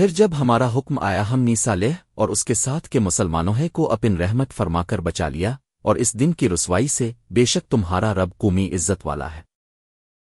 پھر جب ہمارا حکم آیا ہم نیسا لہ اور اس کے ساتھ کے مسلمانوں ہے کو اپن رحمت فرما کر بچا لیا اور اس دن کی رسوائی سے بے شک تمہارا رب قومی عزت والا ہے۔